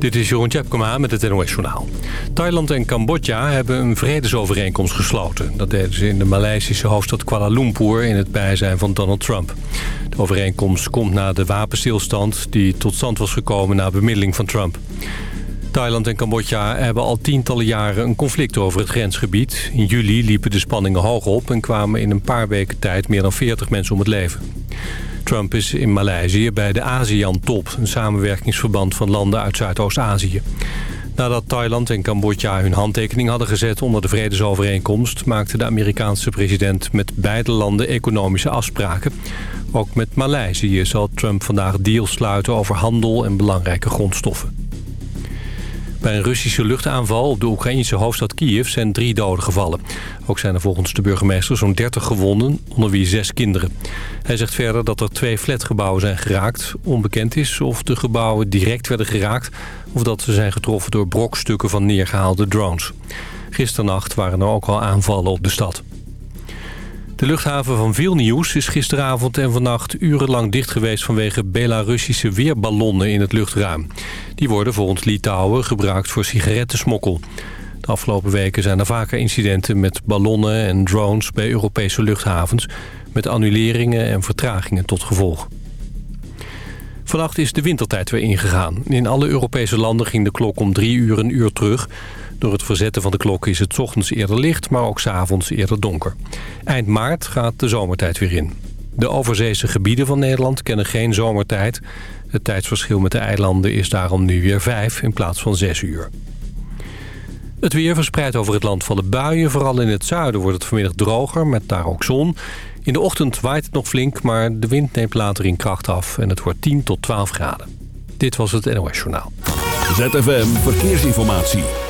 Dit is Jeroen Tjepkema met het NOS Journaal. Thailand en Cambodja hebben een vredesovereenkomst gesloten. Dat deden ze in de Maleisische hoofdstad Kuala Lumpur in het bijzijn van Donald Trump. De overeenkomst komt na de wapenstilstand die tot stand was gekomen na bemiddeling van Trump. Thailand en Cambodja hebben al tientallen jaren een conflict over het grensgebied. In juli liepen de spanningen hoog op en kwamen in een paar weken tijd meer dan 40 mensen om het leven. Trump is in Maleisië bij de ASEAN-top, een samenwerkingsverband van landen uit Zuidoost-Azië. Nadat Thailand en Cambodja hun handtekening hadden gezet onder de vredesovereenkomst... maakte de Amerikaanse president met beide landen economische afspraken. Ook met Maleisië zal Trump vandaag deals sluiten over handel en belangrijke grondstoffen. Bij een Russische luchtaanval op de Oekraïnse hoofdstad Kiev zijn drie doden gevallen. Ook zijn er volgens de burgemeester zo'n 30 gewonden, onder wie zes kinderen. Hij zegt verder dat er twee flatgebouwen zijn geraakt. Onbekend is of de gebouwen direct werden geraakt... of dat ze zijn getroffen door brokstukken van neergehaalde drones. Gisternacht waren er ook al aanvallen op de stad. De luchthaven van Vilnius is gisteravond en vannacht urenlang dicht geweest... vanwege Belarussische weerballonnen in het luchtruim. Die worden volgens Litouwen gebruikt voor sigarettensmokkel. De afgelopen weken zijn er vaker incidenten met ballonnen en drones... bij Europese luchthavens, met annuleringen en vertragingen tot gevolg. Vannacht is de wintertijd weer ingegaan. In alle Europese landen ging de klok om drie uur een uur terug... Door het verzetten van de klok is het ochtends eerder licht, maar ook s'avonds eerder donker. Eind maart gaat de zomertijd weer in. De overzeese gebieden van Nederland kennen geen zomertijd. Het tijdsverschil met de eilanden is daarom nu weer vijf in plaats van zes uur. Het weer verspreidt over het land vallen buien. Vooral in het zuiden wordt het vanmiddag droger, met daar ook zon. In de ochtend waait het nog flink, maar de wind neemt later in kracht af... en het wordt 10 tot 12 graden. Dit was het NOS Journaal. ZFM Verkeersinformatie.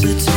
closer to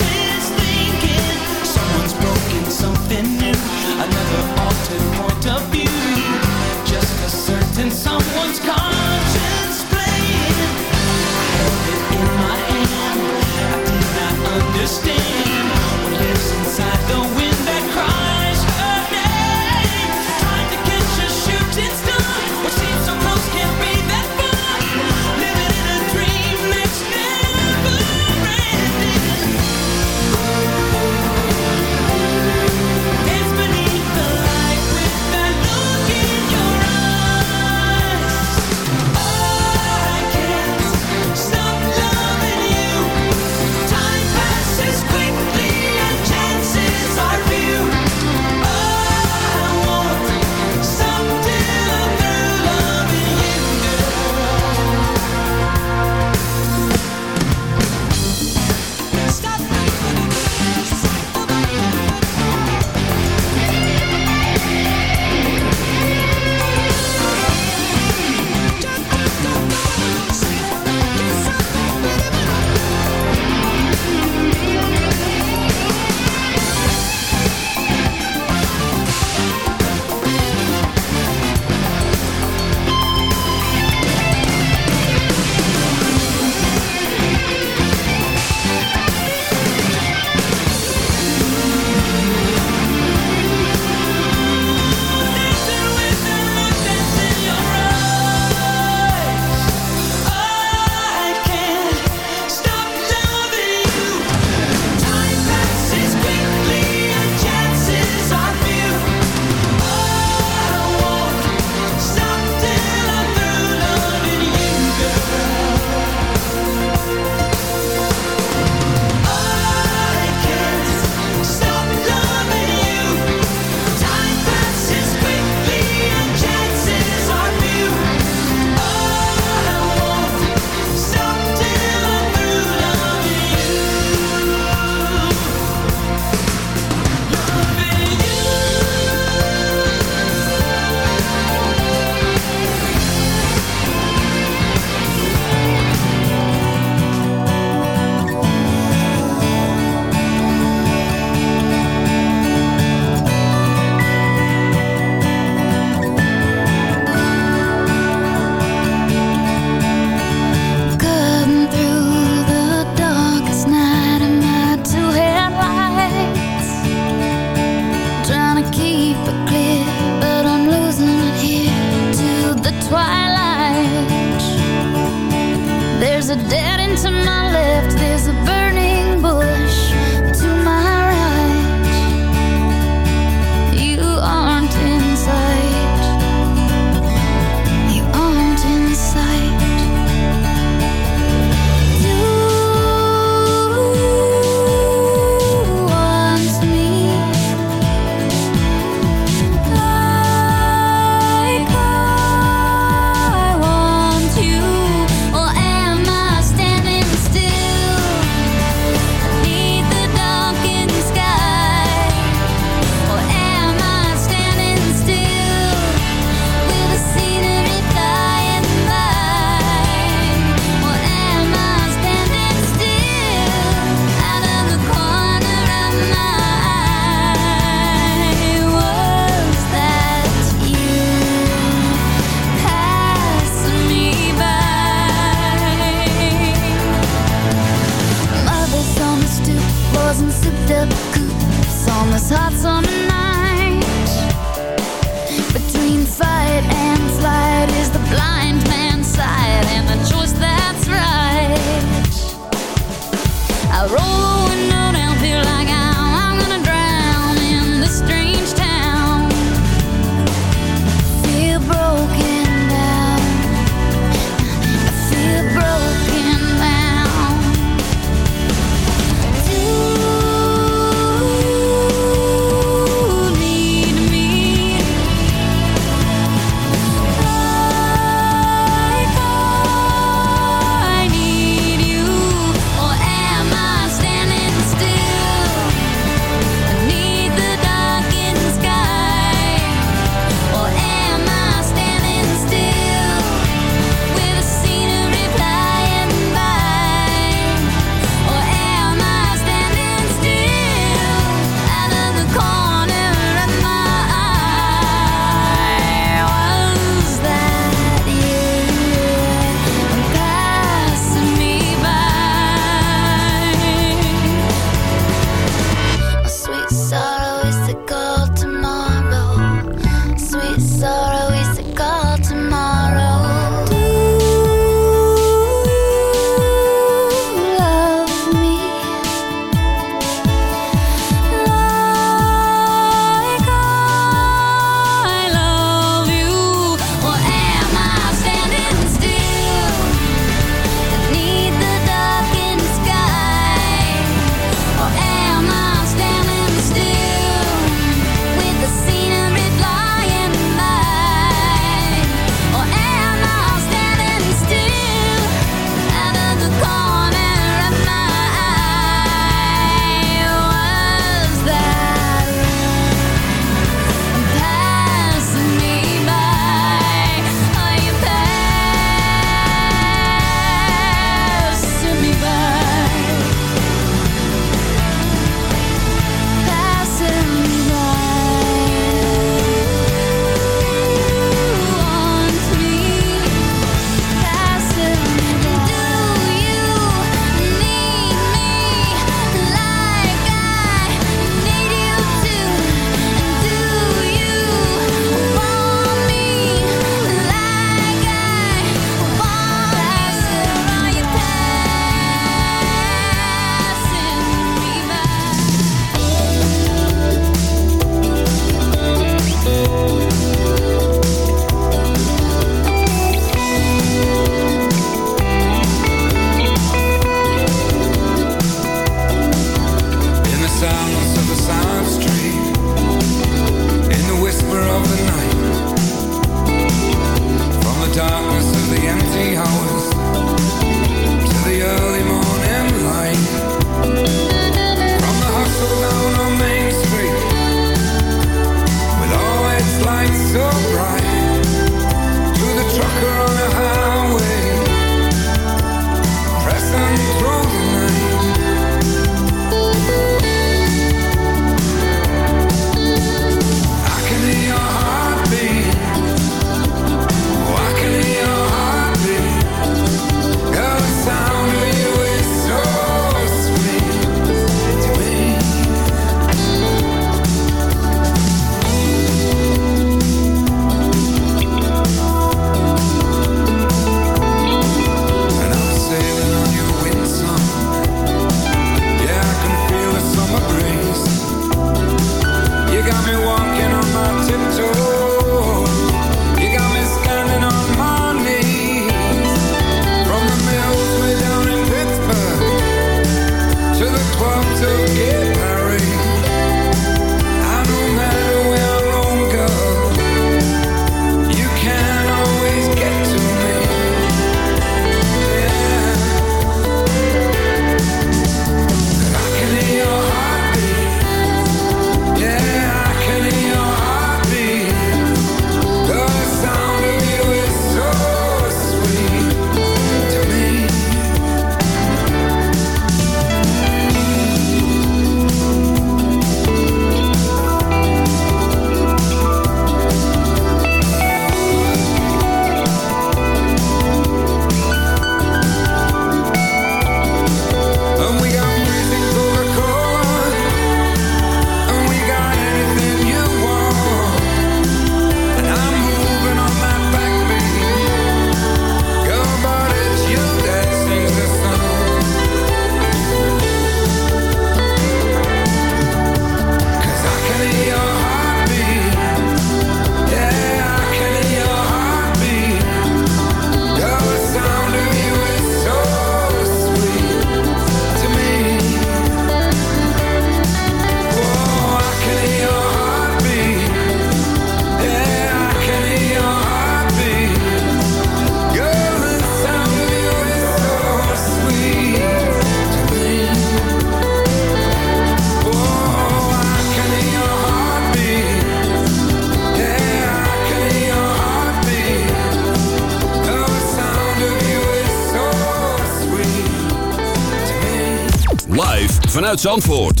Uit Zandvoort.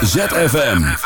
ZFM.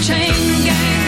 Chain gang.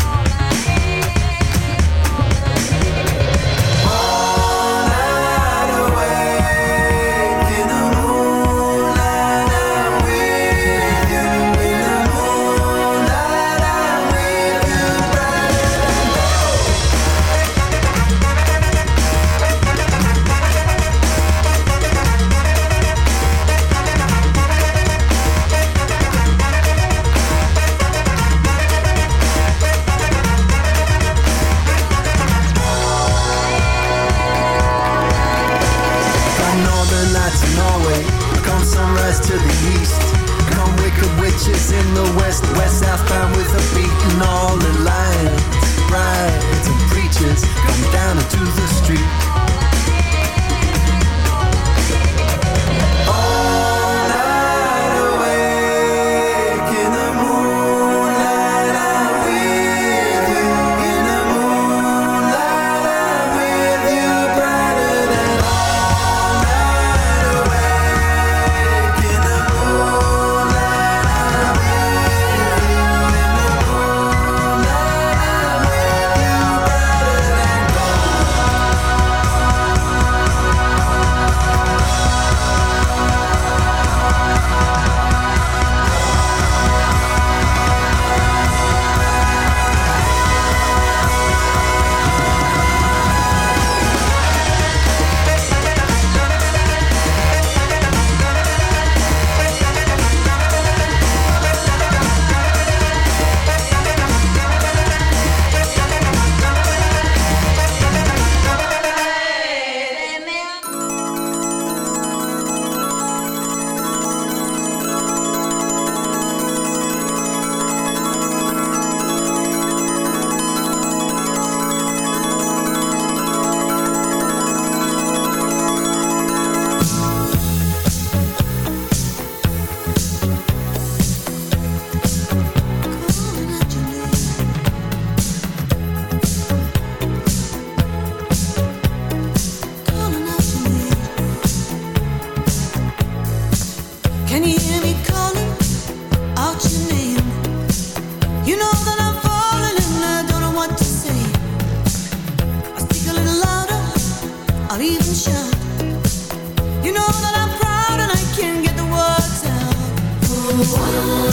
You everywhere.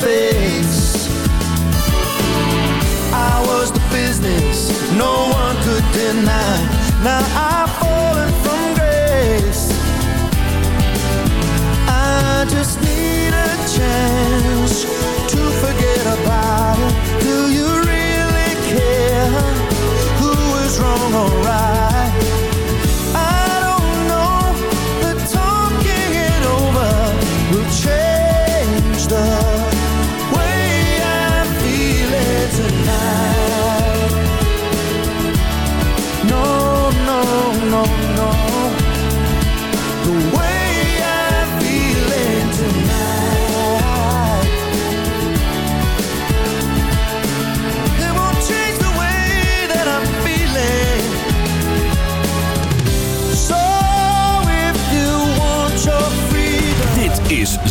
face. I was the business no one could deny. Now I